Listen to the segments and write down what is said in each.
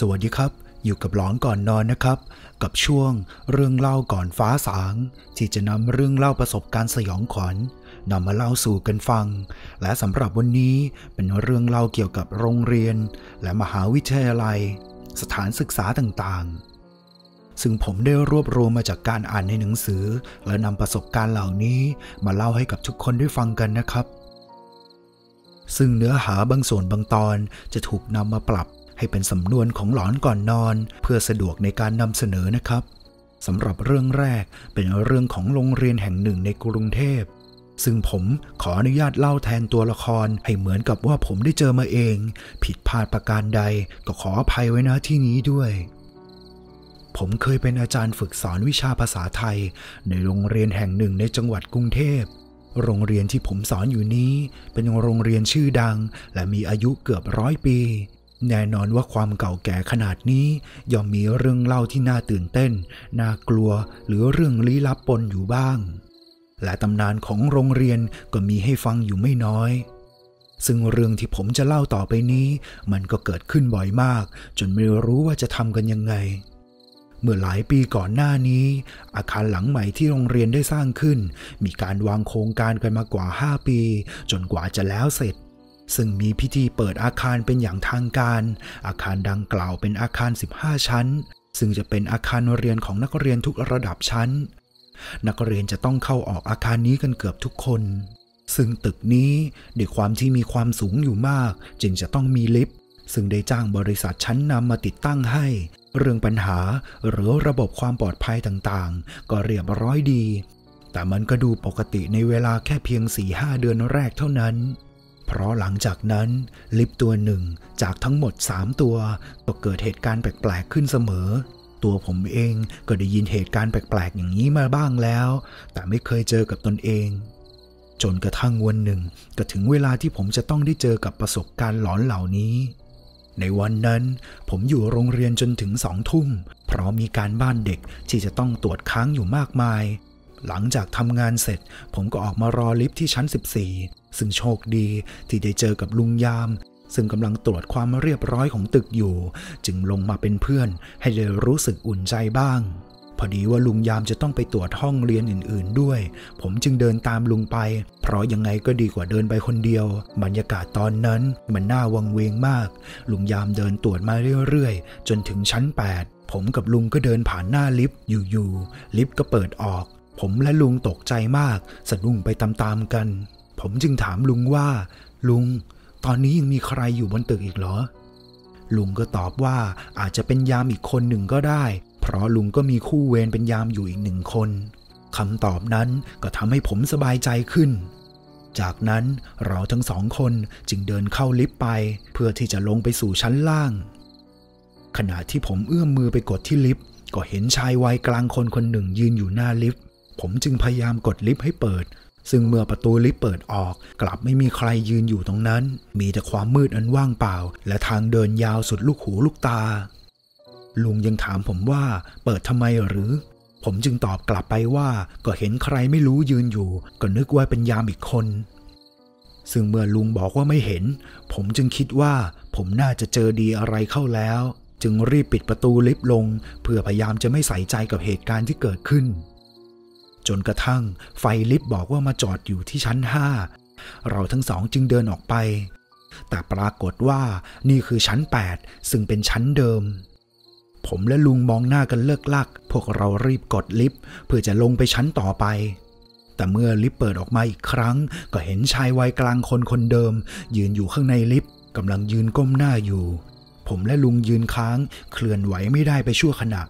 สวัสดีครับ อยู่กับหลอนก่อนนอนนะครับ กับช่วงเรื่องเล่าก่อนฟ้าสาง ที่จะนำเรื่องเล่าประสบการณ์สยองขวัญนำมาเล่าสู่กันฟัง และสำหรับวันนี้เป็นเรื่องเล่าเกี่ยวกับโรงเรียน และมหาวิทยาลัย สถานศึกษาต่างๆ ซึ่งผมได้รวบรวมมาจากการอ่านในหนังสือ และนำประสบการณ์เหล่านี้มาเล่าให้กับทุกคนได้ฟังกันนะครับซึ่งเนื้อหาบางส่วนบางตอนจะถูกนำมาปรับ ให้เป็นสำนวนของหลอนก่อนนอน เพื่อสะดวกในการนำเสนอนะครับสำหรับเรื่องแรกเป็นเรื่องของโรงเรียนแห่งหนึ่งในกรุงเทพ ซึ่งผมขออนุญาตเล่าแทนตัวละครให้เหมือนกับว่าผมได้เจอมาเอง ผิดพลาดประการใดก็ขออภัยไว้นะที่นี้ด้วย ผมเคยเป็นอาจารย์ฝึกสอนวิชาภาษาไทย ในโรงเรียนแห่งหนึ่งในจังหวัดกรุงเทพโรงเรียนที่ผมสอนอยู่นี้ เป็นโรงเรียนชื่อดัง และมีอายุเกือบร้อยปี แน่นอนว่าความเก่าแก่ขนาดนี้ย่อมมีเรื่องเล่าที่น่าตื่นเต้น น่ากลัวหรือเรื่องลี้ลับปนอยู่บ้าง และตำนานของโรงเรียนก็มีให้ฟังอยู่ไม่น้อย ซึ่งเรื่องที่ผมจะเล่าต่อไปนี้ มันก็เกิดขึ้นบ่อยมาก จนไม่รู้ว่าจะทำกันยังไง เมื่อหลายปีก่อนหน้านี้ อาคารหลังใหม่ที่โรงเรียนได้สร้างขึ้น มีการวางโครงการกันมากว่า 5 ปี จนกว่าจะแล้วเสร็จ ซึ่งมีพิธีเปิดอาคารเป็นอย่างทางการ อาคารดังกล่าวเป็นอาคาร 15 ชั้น ซึ่งจะเป็นอาคารเรียนของนักเรียนทุกระดับชั้น นักเรียนจะต้องเข้าออกอาคารนี้กันเกือบทุกคน ซึ่งตึกนี้ด้วยความที่มีความสูงอยู่มาก จึงจะต้องมีลิฟต์ ซึ่งได้จ้างบริษัทชั้นนำมาติดตั้งให้ เรื่องปัญหาหรือระบบความปลอดภัยต่างๆ ก็เรียบร้อยดี แต่มันก็ดูปกติในเวลาแค่เพียง4-5เดือนแรกเท่านั้น เพราะหลังจากนั้นลิฟตัวหนึ่งจากทั้งหมด 3 ตัว ก็เกิดเหตุการณ์แปลกๆขึ้นเสมอ ตัวผมเองก็ได้ยินเหตุการณ์แปลกๆอย่างนี้มาบ้างแล้ว แต่ไม่เคยเจอกับตนเอง จนกระทั่งวันหนึ่ง ก็ถึงเวลาที่ผมจะต้องได้เจอกับประสบการณ์หลอนเหล่านี้ ในวันนั้น ผมอยู่โรงเรียนจนถึงสองทุ่ม เพราะมีการบ้านเด็กที่จะต้องตรวจค้างอยู่มากมาย หลังจากทำงานเสร็จ ผมก็ออกมารอลิฟท์ที่ชั้น 14 ซึ่งโชคดีที่ได้เจอกับลุงยาม ซึ่งกำลังตรวจความเรียบร้อยของตึกอยู่ จึงลงมาเป็นเพื่อน ให้เลยรู้สึกอุ่นใจบ้าง พอดีว่าลุงยามจะต้องไปตรวจห้องเรียนอื่น ๆ ด้วย ผมจึงเดินตามลุงไป เพราะยังไงก็ดีกว่าเดินไปคนเดียว บรรยากาศตอนนั้นมันน่าวังเวงมาก ลุงยามเดินตรวจมาเรื่อย ๆ จนถึงชั้น 8ผมกับลุงก็เดินผ่านหน้าลิฟต์อยู่ๆลิฟต์ก็เปิดออก ผมและลุงตกใจมาก สะดุ้งไปตามๆกัน ผมจึงถามลุงว่า ลุง ตอนนี้ยังมีใครอยู่บนตึกอีกเหรอ ลุงก็ตอบว่าอาจจะเป็นยามอีกคนหนึ่งก็ได้ เพราะลุงก็มีคู่เวรเป็นยามอยู่อีกหนึ่งคนคำตอบนั้นก็ทำให้ผมสบายใจขึ้น จากนั้นเราทั้งสองคนจึงเดินเข้าลิฟต์ไป เพื่อที่จะลงไปสู่ชั้นล่าง ขณะที่ผมเอื้อมมือไปกดที่ลิฟต์ก็เห็นชายวัยกลางคนคนหนึ่งยืนอยู่หน้าลิฟต์ ผมจึงพยายามกดลิฟต์ให้เปิด ซึ่งเมื่อประตูลิฟต์เปิดออก กลับไม่มีใครยืนอยู่ตรงนั้น มีแต่ความมืดอันว่างเปล่า และทางเดินยาวสุดลูกหูลูกตา ลุงยังถามผมว่าเปิดทำไมหรือ ผมจึงตอบกลับไปว่าก็เห็นใครไม่รู้ยืนอยู่ ก็นึกว่าเป็นยามอีกคนซึ่งเมื่อลุงบอกว่าไม่เห็น ผมจึงคิดว่าผมน่าจะเจอดีอะไรเข้าแล้ว จึงรีบปิดประตูลิฟต์ลง เพื่อพยายามจะไม่ใส่ใจกับเหตุการณ์ที่เกิดขึ้น จนกระทั่งไฟลิฟต์บอกว่ามาจอดอยู่ที่ชั้น5เราทั้งสองจึงเดินออกไป แต่ปรากฏว่านี่คือชั้น 8 ซึ่งเป็นชั้นเดิม ผมและลุงมองหน้ากันเลิกลัก พวกเรารีบกดลิฟต์เพื่อจะลงไปชั้นต่อไป แต่เมื่อลิฟต์เปิดออกมาอีกครั้ง ก็เห็นชายวัยกลางคนคนเดิม ยืนอยู่ข้างในลิฟต์กำลังยืนก้มหน้าอยู่ผมและลุงยืนค้าง เคลื่อนไหวไม่ได้ไปชั่วขณะ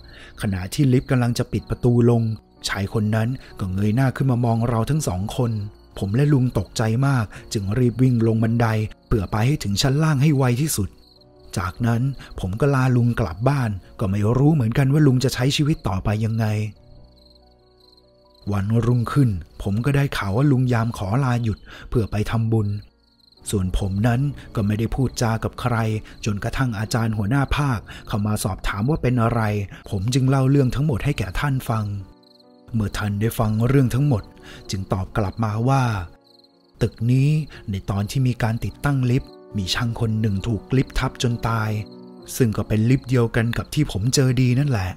ขณะที่ลิฟต์กำลังจะปิดประตูลง ชายคนนั้นก็เงยหน้าขึ้นมามองเราทั้งสองคน ผมและลุงตกใจมาก จึงรีบวิ่งลงบันไดเพื่อไปให้ถึงชั้นล่างให้ไวที่สุด จากนั้นผมก็ลาลุงกลับบ้าน ก็ไม่รู้เหมือนกันว่าลุงจะใช้ชีวิตต่อไปยังไง วันรุ่งขึ้น ผมก็ได้ข่าวว่าลุงยามขอลาหยุดเพื่อไปทำบุญส่วนผมนั้นก็ไม่ได้พูดจากับใคร จนกระทั่งอาจารย์หัวหน้าภาค เข้ามาสอบถามว่าเป็นอะไร ผมจึงเล่าเรื่องทั้งหมดให้แก่ท่านฟัง เมื่อท่านได้ฟังเรื่องทั้งหมด จึงตอบกลับมาว่า ตึกนี้ในตอนที่มีการติดตั้งลิฟต์มีช่างคนหนึ่งถูกลิฟต์ทับจนตาย ซึ่งก็เป็นลิฟต์เดียวกันกับที่ผมเจอดีนั่นแหละ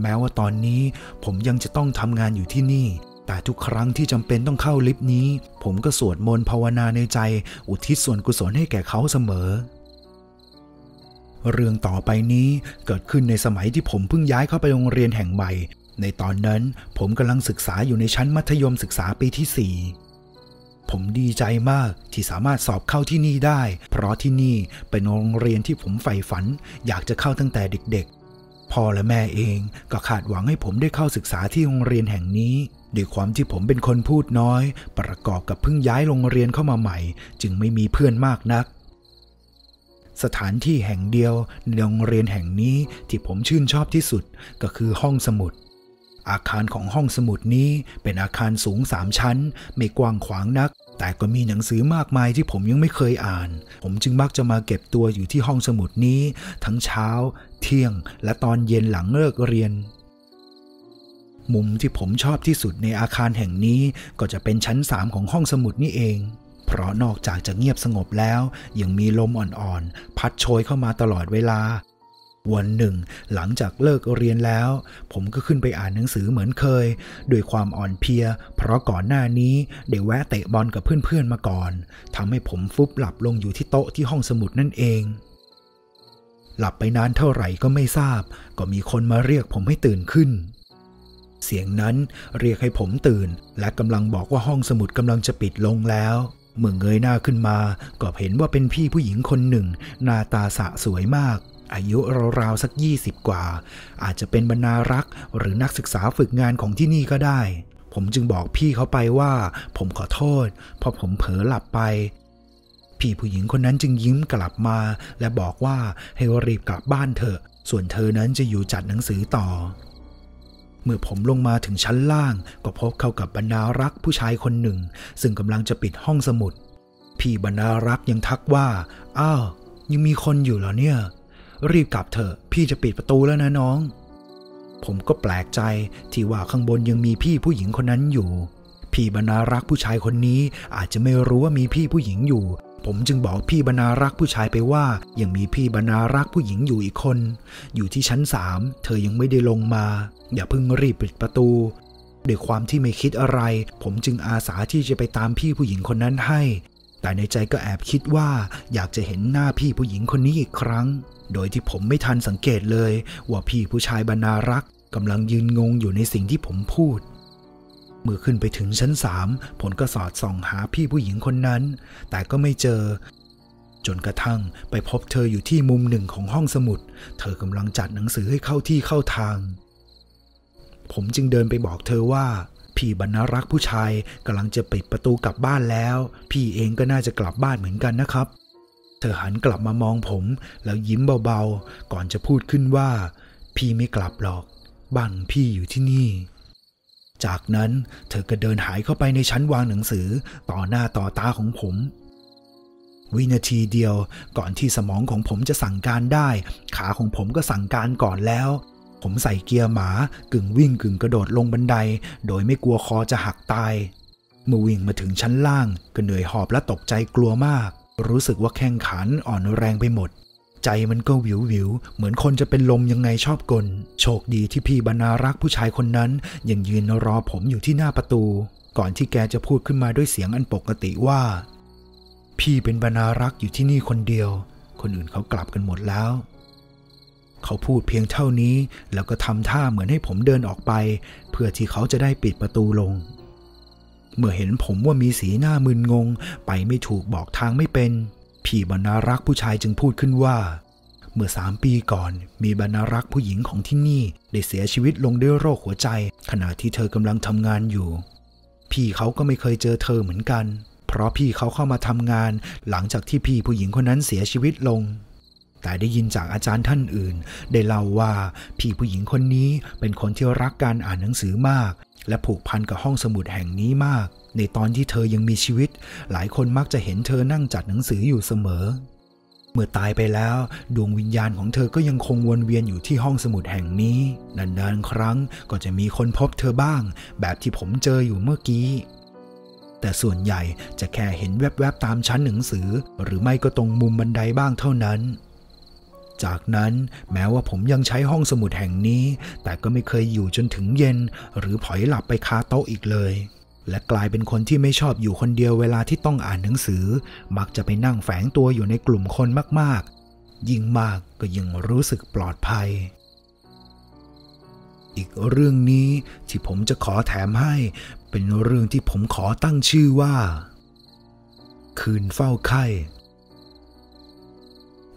แม้ว่าตอนนี้ผมยังจะต้องทำงานอยู่ที่นี่ แต่ทุกครั้งที่จำเป็นต้องเข้าลิฟต์นี้ ผมก็สวดมนต์ภาวนาในใจ อุทิศส่วนกุศลให้แก่เขาเสมอเรื่องต่อไปนี้เกิดขึ้นในสมัยที่ผมเพิ่งย้ายเข้าไปโรงเรียนแห่งใหม่ ในตอนนั้นผมกำลังศึกษาอยู่ในชั้นมัธยมศึกษาปีที่ 4 ผมดีใจมากที่สามารถสอบเข้าที่นี่ได้ เพราะที่นี่เป็นโรงเรียนที่ผมใฝ่ฝัน อยากจะเข้าตั้งแต่เด็กๆ พ่อและแม่เองก็คาดหวังให้ผมได้เข้าศึกษาที่โรงเรียนแห่งนี้ด้วยความที่ผมเป็นคนพูดน้อย ประกอบกับเพิ่งย้ายโรงเรียนเข้ามาใหม่ จึงไม่มีเพื่อนมากนัก สถานที่แห่งเดียวในโรงเรียนแห่งนี้ที่ผมชื่นชอบที่สุดก็คือห้องสมุด อาคารของห้องสมุดนี้เป็นอาคารสูงสามชั้น ไม่กว้างขวางนัก แต่ก็มีหนังสือมากมายที่ผมยังไม่เคยอ่าน ผมจึงมักจะมาเก็บตัวอยู่ที่ห้องสมุดนี้ ทั้งเช้า เที่ยง และตอนเย็นหลังเลิกเรียนมุมที่ผมชอบที่สุดในอาคารแห่งนี้ก็จะเป็นชั้นสามของห้องสมุดนี่เอง เพราะนอกจากจะเงียบสงบแล้ว ยังมีลมอ่อนๆ พัดโชยเข้ามาตลอดเวลา วันหนึ่ง หลังจากเลิกเรียนแล้ว ผมก็ขึ้นไปอ่านหนังสือเหมือนเคย ด้วยความอ่อนเพลีย เพราะก่อนหน้านี้ได้แวะเตะบอลกับเพื่อนๆมาก่อนทำให้ผมฟุบหลับลงอยู่ที่โต๊ะที่ห้องสมุดนั่นเองหลับไปนานเท่าไหร่ก็ไม่ทราบ ก็มีคนมาเรียกผมให้ตื่นขึ้น เสียงนั้นเรียกให้ผมตื่น และกำลังบอกว่าห้องสมุดกำลังจะปิดลงแล้ว เมื่อเงยหน้าขึ้นมา ก็เห็นว่าเป็นพี่ผู้หญิงคนหนึ่ง หน้าตาสะสวยมาก อายุราวๆสัก 20 กว่า อาจจะเป็นบรรณารักษ์หรือนักศึกษาฝึกงานของที่นี่ก็ได้ ผมจึงบอกพี่เขาไปว่า ผมขอโทษเพราะผมเผลอหลับไป พี่ผู้หญิงคนนั้นจึงยิ้มกลับมา และบอกว่าให้รีบกลับบ้านเถอะ ส่วนเธอนั้นจะอยู่จัดหนังสือต่อ เมื่อผมลงมาถึงชั้นล่าง ก็พบเข้ากับบรรณารักษ์ผู้ชายคนหนึ่ง ซึ่งกำลังจะปิดห้องสมุดพี่บรรณารักษ์ยังทักว่า อ้าว ยังมีคนอยู่เหรอเนี่ย รีบกลับเถอะ พี่จะปิดประตูแล้วนะน้อง ผมก็แปลกใจที่ว่าข้างบนยังมีพี่ผู้หญิงคนนั้นอยู่ พี่บรรณารักษ์ผู้ชายคนนี้อาจจะไม่รู้ว่ามีพี่ผู้หญิงอยู่ ผมจึงบอกพี่บรรณารักษ์ผู้ชายไปว่า ยังมีพี่บรรณารักษ์ผู้หญิงอยู่อีกคน อยู่ที่ชั้นสามเธอยังไม่ได้ลงมา อย่าเพิ่งรีบปิดประตูด้วยความที่ไม่คิดอะไร ผมจึงอาสาที่จะไปตามพี่ผู้หญิงคนนั้นให้ แต่ในใจก็แอบคิดว่าอยากจะเห็นหน้าพี่ผู้หญิงคนนี้อีกครั้ง โดยที่ผมไม่ทันสังเกตเลย ว่าพี่ผู้ชายบรรณารักษ์กำลังยืนงงอยู่ในสิ่งที่ผมพูด เมื่อขึ้นไปถึงชั้นสามผมก็สอดส่องหาพี่ผู้หญิงคนนั้น แต่ก็ไม่เจอ จนกระทั่งไปพบเธออยู่ที่มุมหนึ่งของห้องสมุด เธอกำลังจัดหนังสือให้เข้าที่เข้าทาง ผมจึงเดินไปบอกเธอว่า พี่บรรณรักษ์ผู้ชายกำลังจะปิดประตูกลับบ้านแล้ว พี่เองก็น่าจะกลับบ้านเหมือนกันนะครับ เธอหันกลับมามองผม แล้วยิ้มเบาๆ ก่อนจะพูดขึ้นว่า พี่ไม่กลับหรอก บ้านพี่อยู่ที่นี่ จากนั้นเธอก็เดินหายเข้าไปในชั้นวางหนังสือต่อหน้าต่อตาของผมวินาทีเดียวก่อนที่สมองของผมจะสั่งการได้ ขาของผมก็สั่งการก่อนแล้ว ผมใส่เกียร์หมากึ่งวิ่งกึ่งกระโดดลงบันได โดยไม่กลัวคอจะหักตาย เมื่อวิ่งมาถึงชั้นล่าง ก็เหนื่อยหอบและตกใจกลัวมาก รู้สึกว่าแข้งขาอ่อนแรงไปหมด ใจมันก็วิววิว เหมือนคนจะเป็นลมยังไงชอบกล โชคดีที่พี่บรรณารักษ์ผู้ชายคนนั้น ยังยืนรอผมอยู่ที่หน้าประตู ก่อนที่แกจะพูดขึ้นมาด้วยเสียงอันปกติว่า พี่เป็นบรรณารักษ์อยู่ที่นี่คนเดียว คนอื่นเขากลับกันหมดแล้ว เขาพูดเพียงเท่านี้ แล้วก็ทำท่าเหมือนให้ผมเดินออกไป เพื่อที่เขาจะได้ปิดประตูลง เมื่อเห็นผมว่ามีสีหน้ามึนงง ไปไม่ถูกบอกทางไม่เป็น พี่บรรณารักษ์ผู้ชายจึงพูดขึ้นว่า เมื่อสามปีก่อน มีบรรณารักษ์ผู้หญิงของที่นี่ ได้เสียชีวิตลงด้วยโรคหัวใจ ขณะที่เธอกำลังทำงานอยู่ พี่เขาก็ไม่เคยเจอเธอเหมือนกัน เพราะพี่เขาเข้ามาทำงาน หลังจากที่พี่ผู้หญิงคนนั้นเสียชีวิตลง แต่ได้ยินจากอาจารย์ท่านอื่น ได้เล่าว่าพี่ผู้หญิงคนนี้เป็นคนที่รักการอ่านหนังสือมาก และผูกพันกับห้องสมุดแห่งนี้มาก ในตอนที่เธอยังมีชีวิต หลายคนมักจะเห็นเธอนั่งจัดหนังสืออยู่เสมอ เมื่อตายไปแล้ว ดวงวิญญาณของเธอก็ยังคงวนเวียนอยู่ที่ห้องสมุดแห่งนี้ นานๆครั้งก็จะมีคนพบเธอบ้าง แบบที่ผมเจออยู่เมื่อกี้แต่ส่วนใหญ่จะแค่เห็นแวบๆตามชั้นหนังสือ หรือไม่ก็ตรงมุมบันไดบ้างเท่านั้น จากนั้นแม้ว่าผมยังใช้ห้องสมุดแห่งนี้ แต่ก็ไม่เคยอยู่จนถึงเย็น หรือผอยหลับไปคาโต๊ะอีกเลย และกลายเป็นคนที่ไม่ชอบอยู่คนเดียวเวลาที่ต้องอ่านหนังสือ มักจะไปนั่งแฝงตัวอยู่ในกลุ่มคนมากๆ ยิ่งมากก็ยิ่งรู้สึกปลอดภัยอีกเรื่องนี้ที่ผมจะขอแถมให้ เป็นเรื่องที่ผมขอตั้งชื่อว่า คืนเฝ้าไข้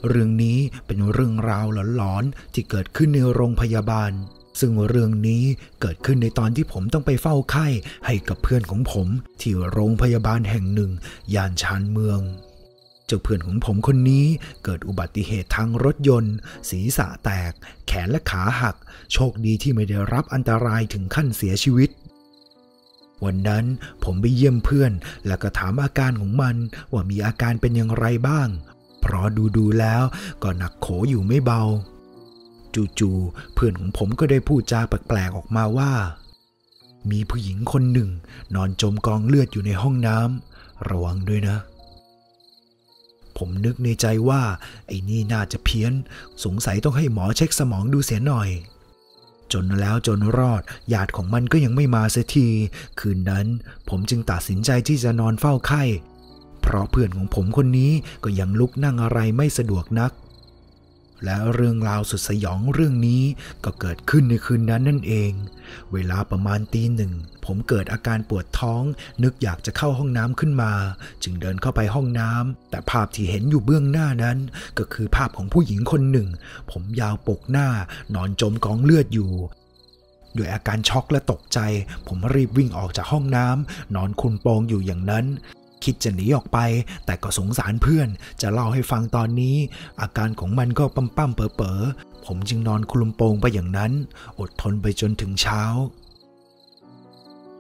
เรื่องนี้เป็นเรื่องราวหลอนๆที่เกิดขึ้นในโรงพยาบาล ซึ่งเรื่องนี้เกิดขึ้นในตอนที่ผมต้องไปเฝ้าไข้ให้กับเพื่อนของผม ที่โรงพยาบาลแห่งหนึ่งย่านชานเมือง เจ้าเพื่อนของผมคนนี้เกิดอุบัติเหตุทางรถยนต์ ศีรษะแตก แขนและขาหัก โชคดีที่ไม่ได้รับอันตรายถึงขั้นเสียชีวิตวันนั้นผมไปเยี่ยมเพื่อน แล้วก็ถามอาการของมันว่ามีอาการเป็นอย่างไรบ้าง เพราะดูดูแล้วก็หนักโขอยู่ไม่เบา จู่ๆเพื่อนของผมก็ได้พูดจาแปลกๆออกมาว่า มีผู้หญิงคนหนึ่ง นอนจมกองเลือดอยู่ในห้องน้ำระวังด้วยนะ ผมนึกในใจว่า ไอ้นี่น่าจะเพี้ยน สงสัยต้องให้หมอเช็คสมองดูเสียหน่อยจนแล้วจนรอดญาติของมันก็ยังไม่มาเสียที คืนนั้นผมจึงตัดสินใจที่จะนอนเฝ้าไข้ เพราะเพื่อนของผมคนนี้ก็ยังลุกนั่งอะไรไม่สะดวกนัก และเรื่องราวสุดสยองเรื่องนี้ก็เกิดขึ้นในคืนนั้นนั่นเอง เวลาประมาณตีหนึ่ง ผมเกิดอาการปวดท้อง นึกอยากจะเข้าห้องน้ำขึ้นมา จึงเดินเข้าไปห้องน้ำแต่ภาพที่เห็นอยู่เบื้องหน้านั้น ก็คือภาพของผู้หญิงคนหนึ่ง ผมยาวปกหน้านอนจมกองเลือดอยู่ด้วยอาการช็อกและตกใจ ผมรีบวิ่งออกจากห้องน้ำนอนคุนโปงอยู่อย่างนั้น คิดจะหนีออกไป แต่ก็สงสารเพื่อน จะเล่าให้ฟังตอนนี้ อาการของมันก็ปั๊มปั๊มเป๋อเป๋อผมจึงนอนคลุมโปงไปอย่างนั้น อดทนไปจนถึงเช้า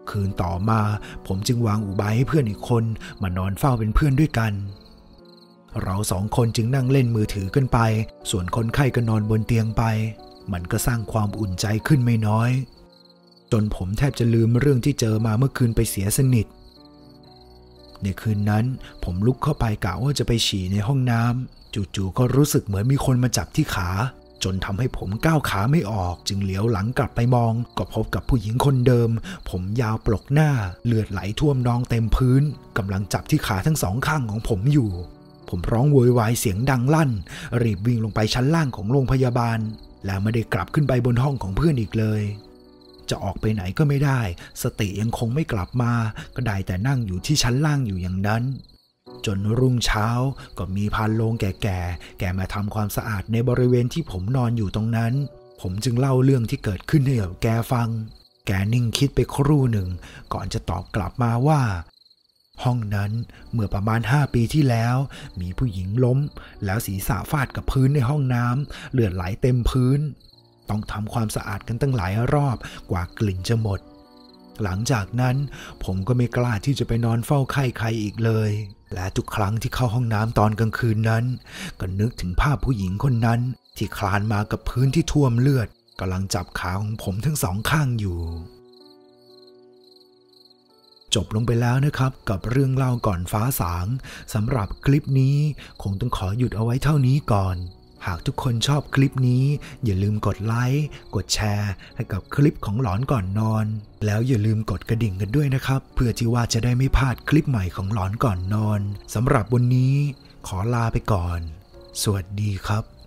คืนต่อมา ผมจึงวางอุบายให้เพื่อนอีกคน มานอนเฝ้าเป็นเพื่อนด้วยกันเราสองคนจึงนั่งเล่นมือถือกันไป ส่วนคนไข้ก็นอนบนเตียงไป มันก็สร้างความอุ่นใจขึ้นไม่น้อย จนผมแทบจะลืมเรื่องที่เจอมาเมื่อคืนไปเสียสนิท ในคืนนั้น ผมลุกเข้าไปกะว่าจะไปฉี่ในห้องน้ำจู่ๆก็รู้สึกเหมือนมีคนมาจับที่ขา จนทำให้ผมก้าวขาไม่ออก จึงเหลียวหลังกลับไปมอง ก็พบกับผู้หญิงคนเดิม ผมยาวปลกหน้า เลือดไหลท่วมนองเต็มพื้นกำลังจับที่ขาทั้งสองข้างของผมอยู่ผมร้องโวยวายเสียงดังลั่น รีบวิ่งลงไปชั้นล่างของโรงพยาบาล แล้วไม่ได้กลับขึ้นไปบนห้องของเพื่อนอีกเลย จะออกไปไหนก็ไม่ได้ สติยังคงไม่กลับมา ก็ได้แต่นั่งอยู่ที่ชั้นล่างอยู่อย่างนั้น จนรุ่งเช้าก็มีพานโลงแก่ๆแกมาทำความสะอาดในบริเวณที่ผมนอนอยู่ตรงนั้น ผมจึงเล่าเรื่องที่เกิดขึ้นให้กับแกฟัง แกนิ่งคิดไปครู่หนึ่ง ก่อนจะตอบกลับมาว่าห้องนั้นเมื่อประมาณ 5 ปีที่แล้ว มีผู้หญิงล้ม แล้วศีรษะฟาดกับพื้นในห้องน้ำเลือดไหลเต็มพื้น ต้องทำความสะอาดกันตั้งหลายรอบกว่ากลิ่นจะหมด หลังจากนั้นผมก็ไม่กล้าที่จะไปนอนเฝ้าไข้ใครอีกเลย และทุกครั้งที่เข้าห้องน้ำตอนกลางคืนนั้น ก็นึกถึงภาพผู้หญิงคนนั้น ที่คลานมากับพื้นที่ท่วมเลือดกำลังจับขาของผมทั้งสองข้างอยู่จบลงไปแล้วนะครับกับเรื่องเล่าก่อนฟ้าสางสำหรับคลิปนี้คงต้องขอหยุดเอาไว้เท่านี้ก่อน หากทุกคนชอบคลิปนี้ อย่าลืมกดไลค์กดแชร์ให้กับคลิปของหลอนก่อนนอน แล้วอย่าลืมกดกระดิ่งกันด้วยนะครับ เพื่อที่ว่าจะได้ไม่พลาดคลิปใหม่ของหลอนก่อนนอนสำหรับวันนี้ขอลาไปก่อน สวัสดีครับ